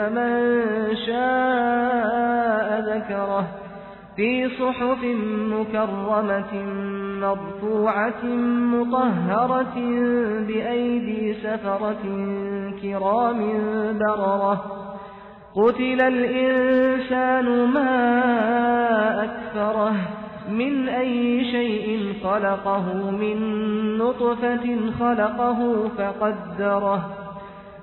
فمن شاء ذكره في صحف مكرمة مرفوعة مطهرة بأيدي سفرة كرام بررة قتل الإنسان ما أكفره من أي شيء خلقه من نطفة خلقه فقدره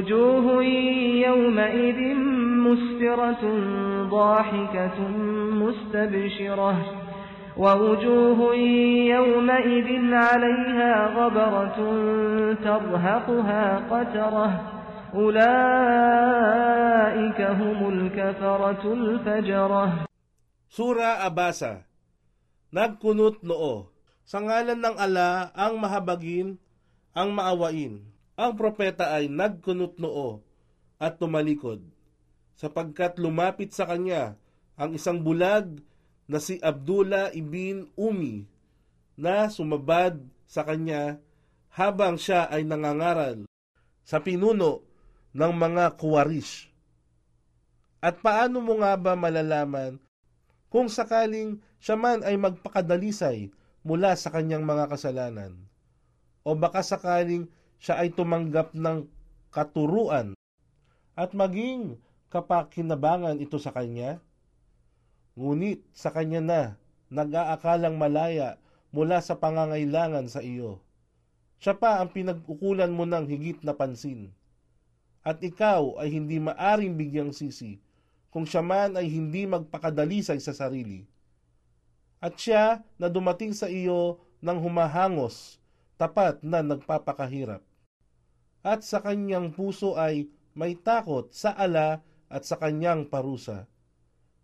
وجوه يومئذ مسفرة ضاحكة مستبشرة ووجوه يومئذ عليها غبرة ترهقها قترة أولئك هم الكفرة الفجرة Sura Abasa Nagkunot noo Sa ngalan ng ala ang mahabagin, ang maawain. Ang propeta ay nagkunot noo at tumalikod, sapagkat lumapit sa kanya ang isang bulag na si Abdullah ibn Umi na sumabad sa kanya habang siya ay nangangaral sa pinuno ng mga kuwarish. At paano mo nga ba malalaman kung sakaling siya man ay magpakadalisay mula sa kanyang mga kasalanan? O baka sakaling siya ay tumanggap ng katuruan at maging kapakinabangan ito sa kanya? Ngunit sa kanya na nag-aakalang malaya mula sa pangangailangan sa iyo. Siya pa ang pinag-ukulan mo ng higit na pansin. At ikaw ay hindi maaring bigyang sisi kung siya man ay hindi magpakadalisay sa sarili. At siya na dumating sa iyo ng humahangos, tapat na nagpapakahirap. At sa kanyang puso ay may takot sa ala at sa kanyang parusa.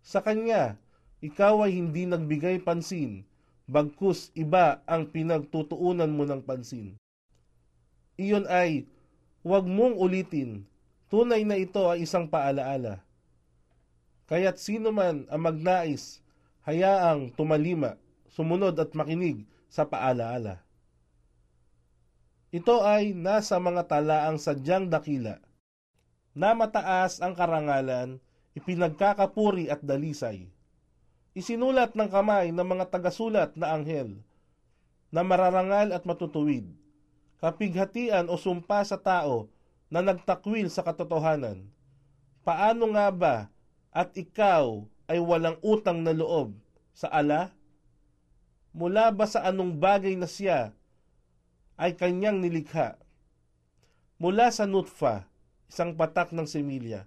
Sa kanya, ikaw ay hindi nagbigay pansin, bagkus iba ang pinagtutuunan mo ng pansin. Iyon ay, huwag mong ulitin, tunay na ito ay isang paalaala. Kaya't sino man ang magnais, hayaang tumalima, sumunod at makinig sa paalaala. Ito ay nasa mga talaang sadyang dakila, na mataas ang karangalan, ipinagkakapuri at dalisay. Isinulat ng kamay ng mga tagasulat na anghel, na mararangal at matutuwid, kapighatian o sumpa sa tao na nagtakwil sa katotohanan, Paano nga ba at ikaw ay walang utang na loob sa ala? Mula ba sa anong bagay na siya ay kanyang nilikha? Mula sa nutfa, isang patak ng semilya,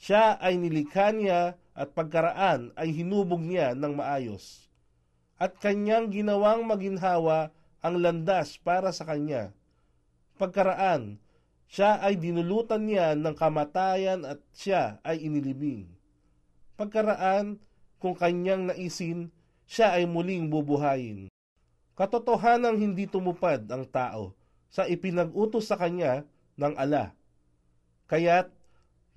siya ay nilikha niya at pagkaraan ay hinubog niya ng maayos. At kanyang ginawang maginhawa ang landas para sa kanya. Pagkaraan, siya ay dinulutan niya ng kamatayan at siya ay inilibing. Pagkaraan, kung kanyang naisin, siya ay muling bubuhayin. Katotohanang hindi tumupad ang tao sa ipinag-utos sa kanya ng ala. Kaya't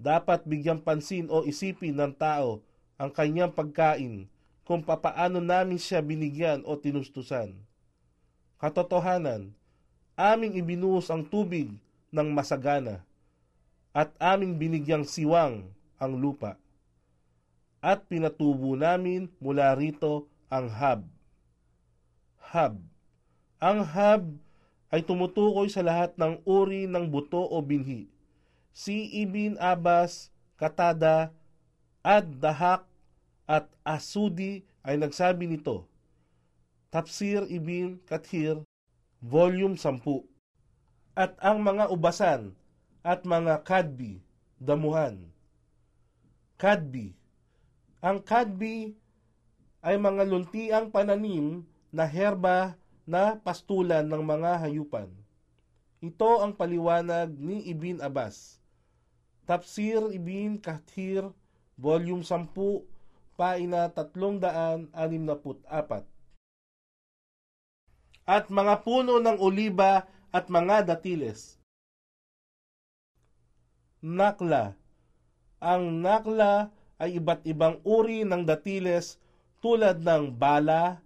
dapat bigyang pansin o isipin ng tao ang kanyang pagkain kung papaano namin siya binigyan o tinustusan. Katotohanan, aming ibinuhos ang tubig ng masagana at aming binigyang siwang ang lupa. At pinatubo namin mula rito ang hab. Hab. Ang hab ay tumutukoy sa lahat ng uri ng buto o binhi si Ibn Abbas, Katada, Ad Dahak at Asudi ay nagsabi nito. Tafsir Ibn Kathir, Volume 10. At ang mga ubasan at mga kadbi, damuhan. Kadbi. Ang kadbi ay mga luntiang pananim na herba na pastulan ng mga hayupan. Ito ang paliwanag ni Ibn Abbas. Tafsir Ibn Kathir, Volume 10, Paina 364. At mga puno ng oliba at mga datiles. Nakla. Ang nakla ay iba't ibang uri ng datiles tulad ng bala,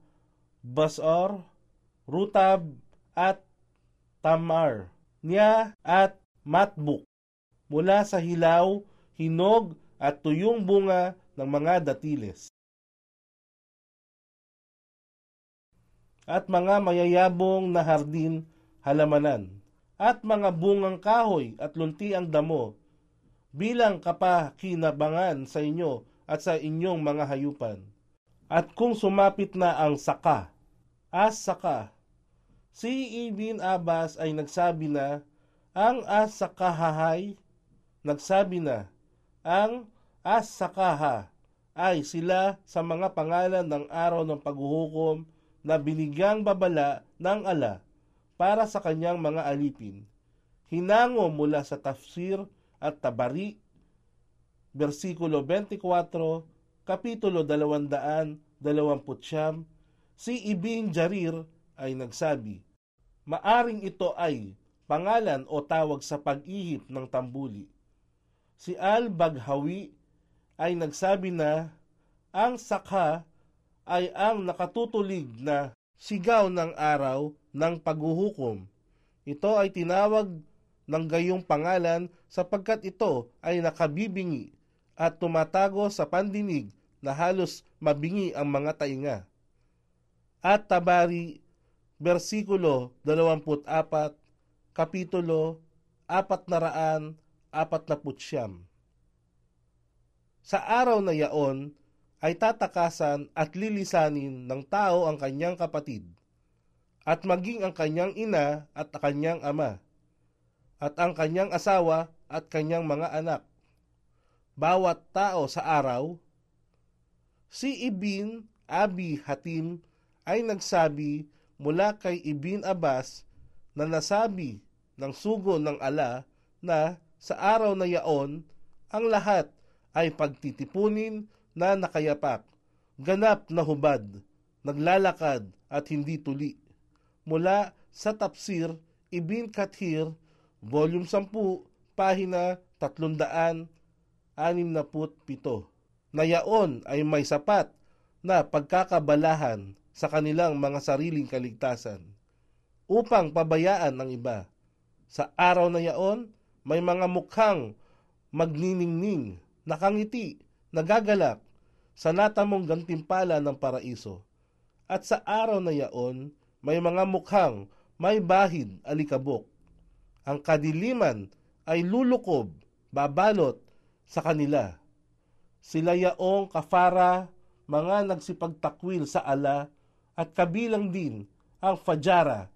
basor, rutab, at tamar, niya at matbuk mula sa hilaw, hinog at tuyong bunga ng mga datiles. At mga mayayabong na hardin, halamanan, at mga bungang kahoy at lunti ang damo, bilang kapakinabangan sa inyo at sa inyong mga hayupan. At kung sumapit na ang saka, as saka, si Ibn Abbas ay nagsabi na ang as sakahahay nagsabi na, ang As-Sakaha ay sila sa mga pangalan ng araw ng paghuhukom na binigyang babala ng ala para sa kanyang mga alipin. Hinango mula sa tafsir at tabari, versikulo 24, kapitulo 229, si Ibn Jarir ay nagsabi, Maaring ito ay pangalan o tawag sa pag-ihip ng tambuli si Al-Baghawi ay nagsabi na ang sakha ay ang nakatutulig na sigaw ng araw ng paghuhukom. Ito ay tinawag ng gayong pangalan sapagkat ito ay nakabibingi at tumatago sa pandinig na halos mabingi ang mga tainga. At Tabari, versikulo 24, kapitulo 400 apat na putsyam. Sa araw na yaon ay tatakasan at lilisanin ng tao ang kanyang kapatid, at maging ang kanyang ina at kanyang ama, at ang kanyang asawa at kanyang mga anak. Bawat tao sa araw, si Ibin Abi Hatim ay nagsabi mula kay Ibin Abbas na nasabi ng sugo ng ala na sa araw na yaon, ang lahat ay pagtitipunin na nakayapak, ganap na hubad, naglalakad at hindi tuli. Mula sa Tapsir, Ibn Kathir, Volume 10, pahina 367. Na yaon ay may sapat na pagkakabalahan sa kanilang mga sariling kaligtasan upang pabayaan ng iba. Sa araw na yaon, may mga mukhang magniningning, nakangiti, nagagalak sa natamong gantimpala ng paraiso. At sa araw na yaon, may mga mukhang may bahid alikabok. Ang kadiliman ay lulukob, babalot sa kanila. Sila yaong kafara, mga nagsipagtakwil sa ala, at kabilang din ang fajara,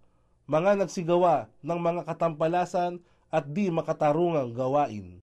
mga nagsigawa ng mga katampalasan at di makatarungang gawain.